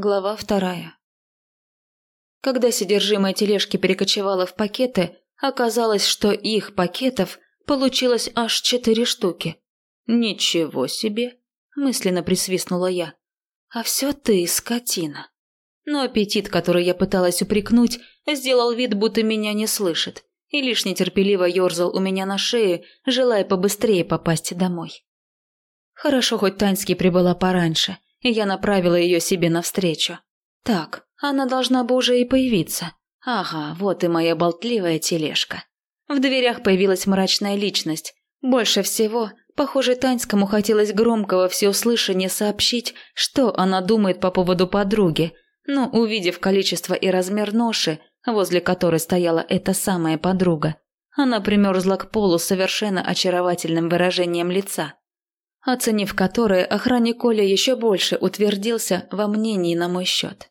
Глава вторая. Когда содержимое тележки перекочевало в пакеты, оказалось, что их пакетов получилось аж четыре штуки. «Ничего себе!» – мысленно присвистнула я. «А все ты, скотина!» Но аппетит, который я пыталась упрекнуть, сделал вид, будто меня не слышит, и лишь нетерпеливо ерзал у меня на шее, желая побыстрее попасть домой. Хорошо, хоть Таньский прибыла пораньше – и я направила ее себе навстречу. Так, она должна бы уже и появиться. Ага, вот и моя болтливая тележка. В дверях появилась мрачная личность. Больше всего, похоже, Таньскому хотелось громко во всеуслышание сообщить, что она думает по поводу подруги, но, увидев количество и размер ноши, возле которой стояла эта самая подруга, она примерзла к полу совершенно очаровательным выражением лица оценив которое, охранник Коля еще больше утвердился во мнении на мой счет.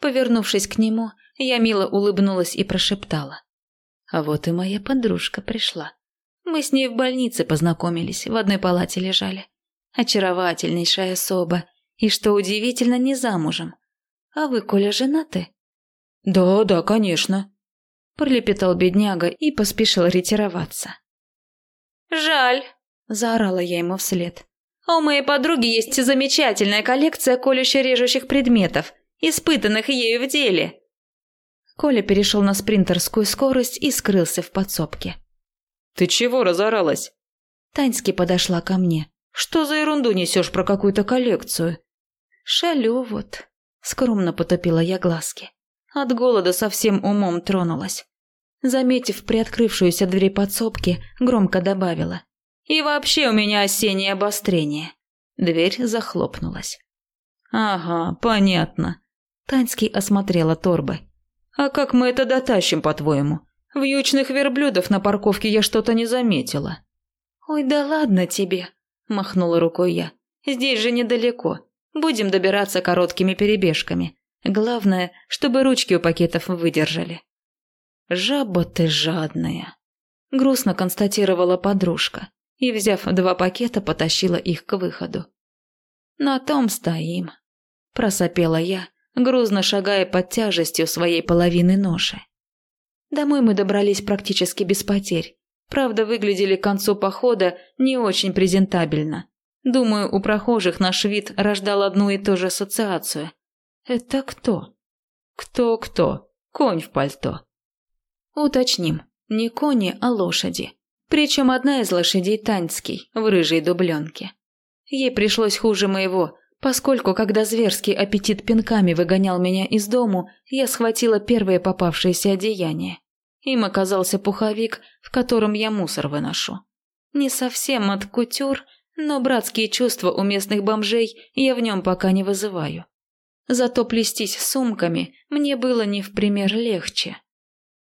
Повернувшись к нему, я мило улыбнулась и прошептала. А вот и моя подружка пришла. Мы с ней в больнице познакомились, в одной палате лежали. Очаровательнейшая особа, и, что удивительно, не замужем. А вы, Коля, женаты? Да, да, конечно. Пролепетал бедняга и поспешил ретироваться. Жаль, Заорала я ему вслед. «А у моей подруги есть замечательная коллекция колюще-режущих предметов, испытанных ею в деле». Коля перешел на спринтерскую скорость и скрылся в подсобке. «Ты чего разоралась?» Таньски подошла ко мне. «Что за ерунду несешь про какую-то коллекцию?» «Шалю вот», — скромно потопила я глазки. От голода совсем умом тронулась. Заметив приоткрывшуюся дверь подсобки, громко добавила. И вообще у меня осеннее обострение. Дверь захлопнулась. Ага, понятно. Таньский осмотрела торбы. А как мы это дотащим, по-твоему? Вьючных верблюдов на парковке я что-то не заметила. Ой, да ладно тебе, махнула рукой я. Здесь же недалеко. Будем добираться короткими перебежками. Главное, чтобы ручки у пакетов выдержали. Жаба ты жадная, грустно констатировала подружка и, взяв два пакета, потащила их к выходу. «На том стоим», – просопела я, грузно шагая под тяжестью своей половины ноши. Домой мы добрались практически без потерь. Правда, выглядели к концу похода не очень презентабельно. Думаю, у прохожих наш вид рождал одну и ту же ассоциацию. Это кто? Кто-кто? Конь в пальто. Уточним, не кони, а лошади. Причем одна из лошадей Таньский, в рыжей дубленке. Ей пришлось хуже моего, поскольку, когда зверский аппетит пинками выгонял меня из дому, я схватила первое попавшееся одеяние. Им оказался пуховик, в котором я мусор выношу. Не совсем от кутюр, но братские чувства у местных бомжей я в нем пока не вызываю. Зато плестись сумками мне было не в пример легче.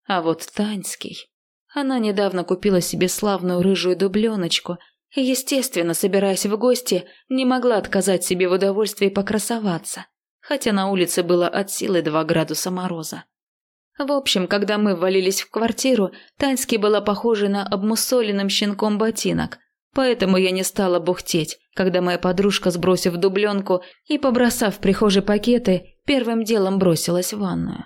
А вот Таньский... Она недавно купила себе славную рыжую дубленочку и, естественно, собираясь в гости, не могла отказать себе в удовольствии покрасоваться, хотя на улице было от силы два градуса мороза. В общем, когда мы ввалились в квартиру, Таньски была похожа на обмусоленным щенком ботинок, поэтому я не стала бухтеть, когда моя подружка, сбросив дубленку и побросав в прихожей пакеты, первым делом бросилась в ванную.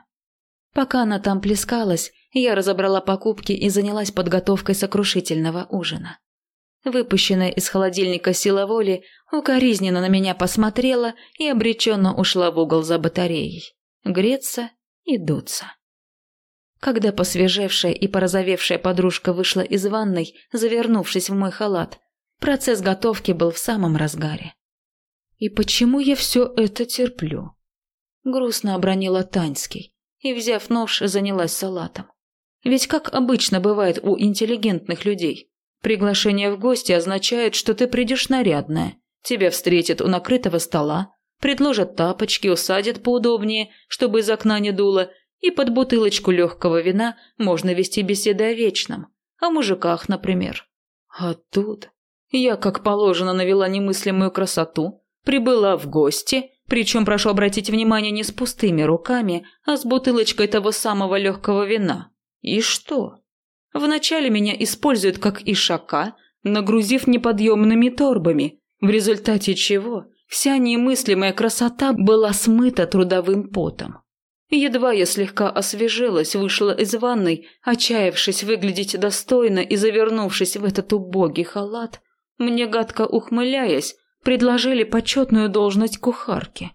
Пока она там плескалась, я разобрала покупки и занялась подготовкой сокрушительного ужина. Выпущенная из холодильника сила воли укоризненно на меня посмотрела и обреченно ушла в угол за батареей. Греться и дуться. Когда посвежевшая и порозовевшая подружка вышла из ванной, завернувшись в мой халат, процесс готовки был в самом разгаре. «И почему я все это терплю?» Грустно обронила Таньский и, взяв нож, занялась салатом. Ведь как обычно бывает у интеллигентных людей, приглашение в гости означает, что ты придешь нарядная, тебя встретят у накрытого стола, предложат тапочки, усадят поудобнее, чтобы из окна не дуло, и под бутылочку легкого вина можно вести беседы о вечном, о мужиках, например. А тут я, как положено, навела немыслимую красоту, прибыла в гости, причем прошу обратить внимание не с пустыми руками, а с бутылочкой того самого легкого вина. И что? Вначале меня используют как ишака, нагрузив неподъемными торбами, в результате чего Вся немыслимая красота была смыта трудовым потом. Едва я слегка освежилась, вышла из ванной, отчаявшись выглядеть достойно и завернувшись в этот убогий халат, мне гадко ухмыляясь, предложили почетную должность кухарки.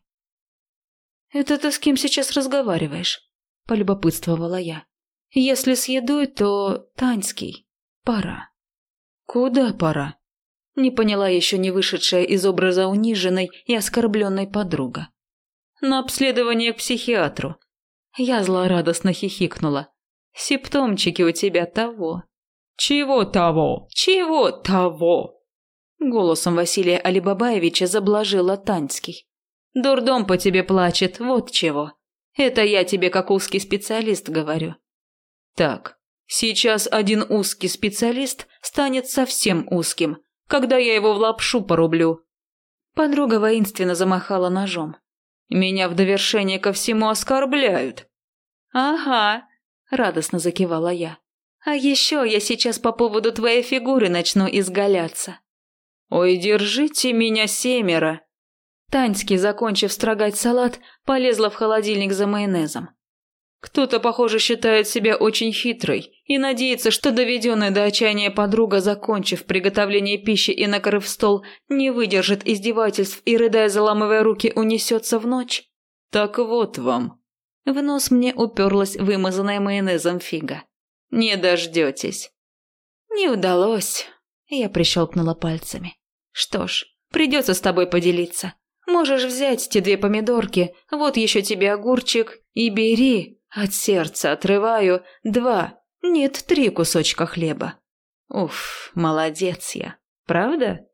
«Это ты с кем сейчас разговариваешь?» – полюбопытствовала я. «Если с едой, то Таньский. Пора». «Куда пора?» Не поняла еще не вышедшая из образа униженной и оскорбленной подруга. «На обследование к психиатру». Я злорадостно хихикнула. «Симптомчики у тебя того». «Чего того? Чего того?» Голосом Василия Алибабаевича заблажила Таньский. «Дурдом по тебе плачет, вот чего. Это я тебе как узкий специалист говорю». «Так, сейчас один узкий специалист станет совсем узким, когда я его в лапшу порублю». Подруга воинственно замахала ножом. «Меня в довершение ко всему оскорбляют». «Ага», – радостно закивала я. «А еще я сейчас по поводу твоей фигуры начну изгаляться». «Ой, держите меня семеро!» Таньский, закончив строгать салат, полезла в холодильник за майонезом. Кто-то, похоже, считает себя очень хитрой и надеется, что доведенная до отчаяния подруга, закончив приготовление пищи и накрыв стол, не выдержит издевательств и, рыдая, заламывая руки, унесется в ночь. Так вот вам. В нос мне уперлась вымазанная майонезом фига. Не дождетесь. Не удалось. Я прищелкнула пальцами. Что ж, придется с тобой поделиться. Можешь взять те две помидорки, вот еще тебе огурчик, и бери. От сердца отрываю два, нет, три кусочка хлеба. Уф, молодец я, правда?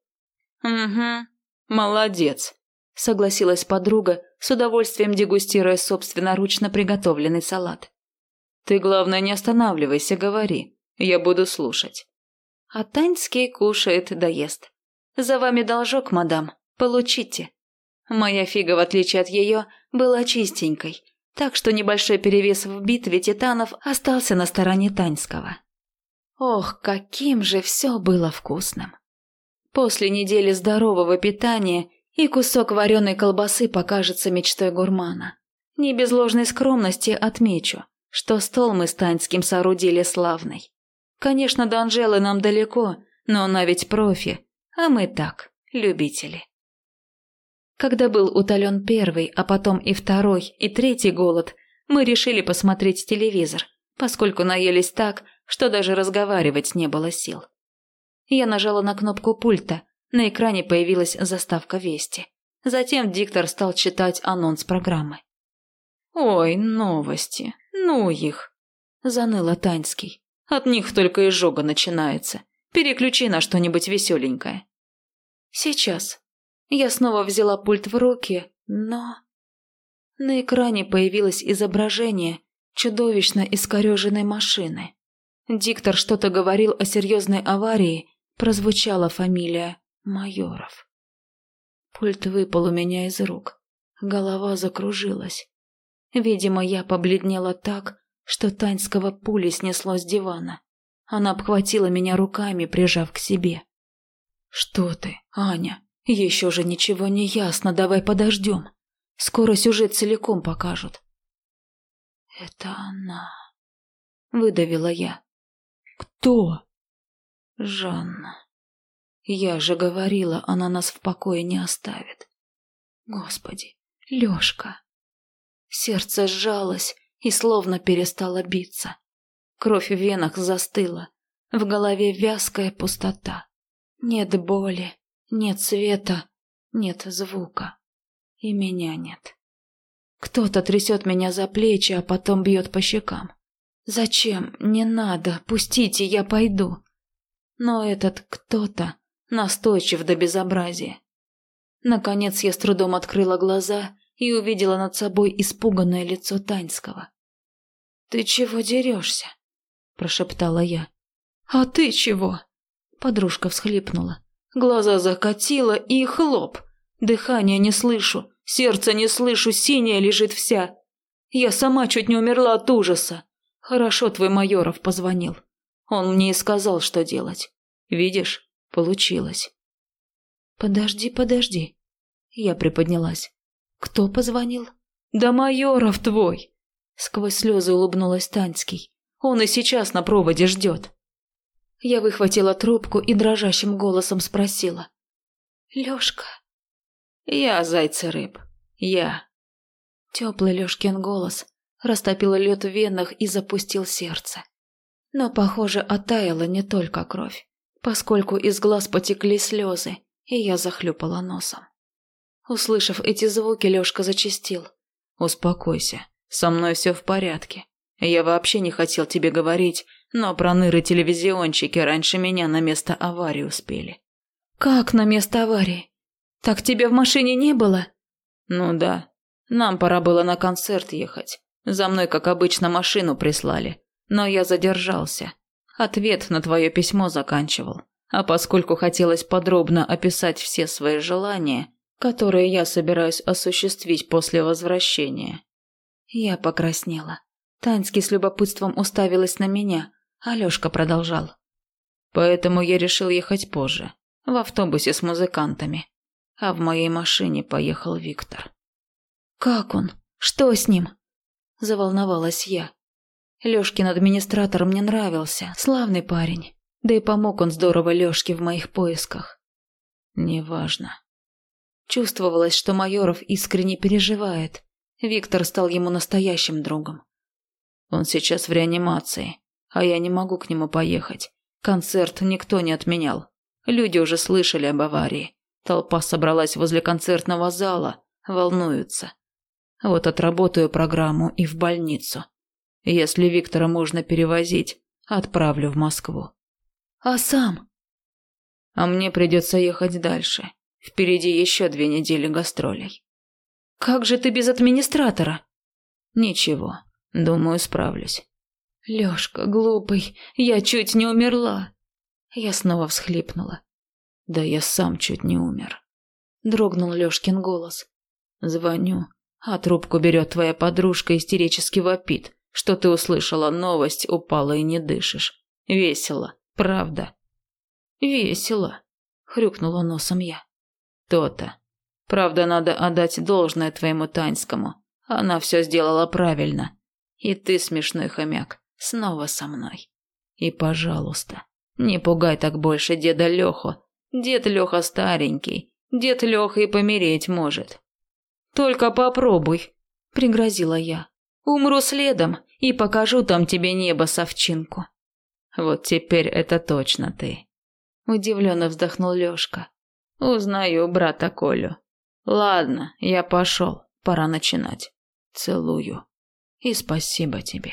Угу, молодец, согласилась подруга, с удовольствием дегустируя собственноручно приготовленный салат. Ты, главное, не останавливайся, говори. Я буду слушать. А Таньский кушает да ест. За вами должок, мадам. Получите. Моя фига, в отличие от ее, была чистенькой, так что небольшой перевес в битве титанов остался на стороне Таньского. Ох, каким же все было вкусным. После недели здорового питания и кусок вареной колбасы покажется мечтой гурмана. Не без ложной скромности отмечу, что стол мы с Таньским соорудили славный. Конечно, до Анжелы нам далеко, но она ведь профи, а мы так, любители. Когда был утолен первый, а потом и второй, и третий голод, мы решили посмотреть телевизор, поскольку наелись так, что даже разговаривать не было сил. Я нажала на кнопку пульта, на экране появилась заставка вести. Затем диктор стал читать анонс программы. «Ой, новости, ну их!» – заныла Таньский. От них только изжога начинается. Переключи на что-нибудь веселенькое. Сейчас. Я снова взяла пульт в руки, но... На экране появилось изображение чудовищно искореженной машины. Диктор что-то говорил о серьезной аварии, прозвучала фамилия Майоров. Пульт выпал у меня из рук. Голова закружилась. Видимо, я побледнела так, что Таньского пули снесло с дивана. Она обхватила меня руками, прижав к себе. «Что ты, Аня? Еще же ничего не ясно, давай подождем. Скоро сюжет целиком покажут». «Это она», — выдавила я. «Кто?» «Жанна. Я же говорила, она нас в покое не оставит. Господи, Лёшка». Сердце сжалось, и словно перестала биться. Кровь в венах застыла, в голове вязкая пустота. Нет боли, нет света, нет звука. И меня нет. Кто-то трясет меня за плечи, а потом бьет по щекам. Зачем? Не надо, пустите, я пойду. Но этот кто-то настойчив до безобразия. Наконец я с трудом открыла глаза и увидела над собой испуганное лицо Таньского. «Ты чего дерешься?» – прошептала я. «А ты чего?» Подружка всхлипнула. Глаза закатила и хлоп. Дыхания не слышу, сердце не слышу, синяя лежит вся. Я сама чуть не умерла от ужаса. Хорошо твой Майоров позвонил. Он мне и сказал, что делать. Видишь, получилось. Подожди, подожди. Я приподнялась. «Кто позвонил?» «Да майоров твой!» Сквозь слезы улыбнулась Таньский. «Он и сейчас на проводе ждет». Я выхватила трубку и дрожащим голосом спросила. «Лёшка?» «Я, зайцы рыб. Я». Теплый Лёшкин голос растопил лед в венах и запустил сердце. Но, похоже, оттаяла не только кровь, поскольку из глаз потекли слезы, и я захлюпала носом. Услышав эти звуки, Лёшка зачастил. «Успокойся, со мной все в порядке. Я вообще не хотел тебе говорить, но проныры-телевизионщики раньше меня на место аварии успели». «Как на место аварии? Так тебя в машине не было?» «Ну да. Нам пора было на концерт ехать. За мной, как обычно, машину прислали. Но я задержался. Ответ на твое письмо заканчивал. А поскольку хотелось подробно описать все свои желания, которые я собираюсь осуществить после возвращения. Я покраснела. Таньский с любопытством уставилась на меня, а Лёшка продолжал. Поэтому я решил ехать позже, в автобусе с музыкантами. А в моей машине поехал Виктор. «Как он? Что с ним?» Заволновалась я. Лёшкин администратор мне нравился, славный парень. Да и помог он здорово Лёшке в моих поисках. Неважно. Чувствовалось, что Майоров искренне переживает. Виктор стал ему настоящим другом. Он сейчас в реанимации, а я не могу к нему поехать. Концерт никто не отменял. Люди уже слышали об аварии. Толпа собралась возле концертного зала, волнуются. Вот отработаю программу и в больницу. Если Виктора можно перевозить, отправлю в Москву. А сам? А мне придется ехать дальше. Впереди еще две недели гастролей. Как же ты без администратора? Ничего, думаю, справлюсь. Лёшка, глупый, я чуть не умерла. Я снова всхлипнула. Да я сам чуть не умер. Дрогнул Лёшкин голос. Звоню, а трубку берет твоя подружка истерически вопит, что ты услышала новость, упала и не дышишь. Весело, правда. Весело, хрюкнула носом я. То-то. Правда, надо отдать должное твоему Таньскому. Она все сделала правильно. И ты, смешной хомяк, снова со мной. И, пожалуйста, не пугай так больше деда Леху. Дед Леха старенький. Дед Леха и помереть может. Только попробуй, пригрозила я. Умру следом и покажу там тебе небо совчинку. Вот теперь это точно ты. Удивленно вздохнул Лёшка. Узнаю брата Колю. Ладно, я пошел, пора начинать. Целую. И спасибо тебе.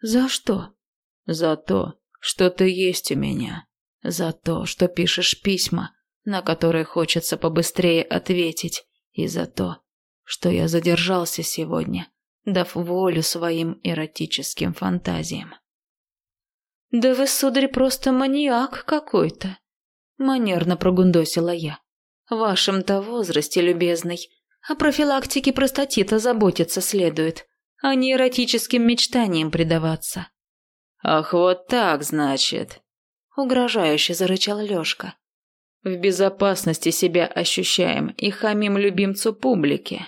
За что? За то, что ты есть у меня. За то, что пишешь письма, на которые хочется побыстрее ответить. И за то, что я задержался сегодня, дав волю своим эротическим фантазиям. «Да вы, сударь, просто маньяк какой-то», – манерно прогундосила я. «В вашем-то возрасте, любезный, о профилактике простатита заботиться следует, а не эротическим мечтаниям предаваться». «Ах, вот так, значит», – угрожающе зарычал Лёшка. «В безопасности себя ощущаем и хамим любимцу публики.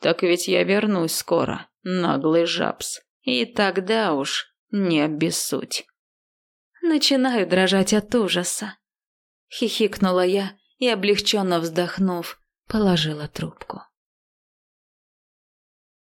Так ведь я вернусь скоро, наглый жабс. И тогда уж не обессудь. Начинаю дрожать от ужаса. Хихикнула я и, облегченно вздохнув, положила трубку.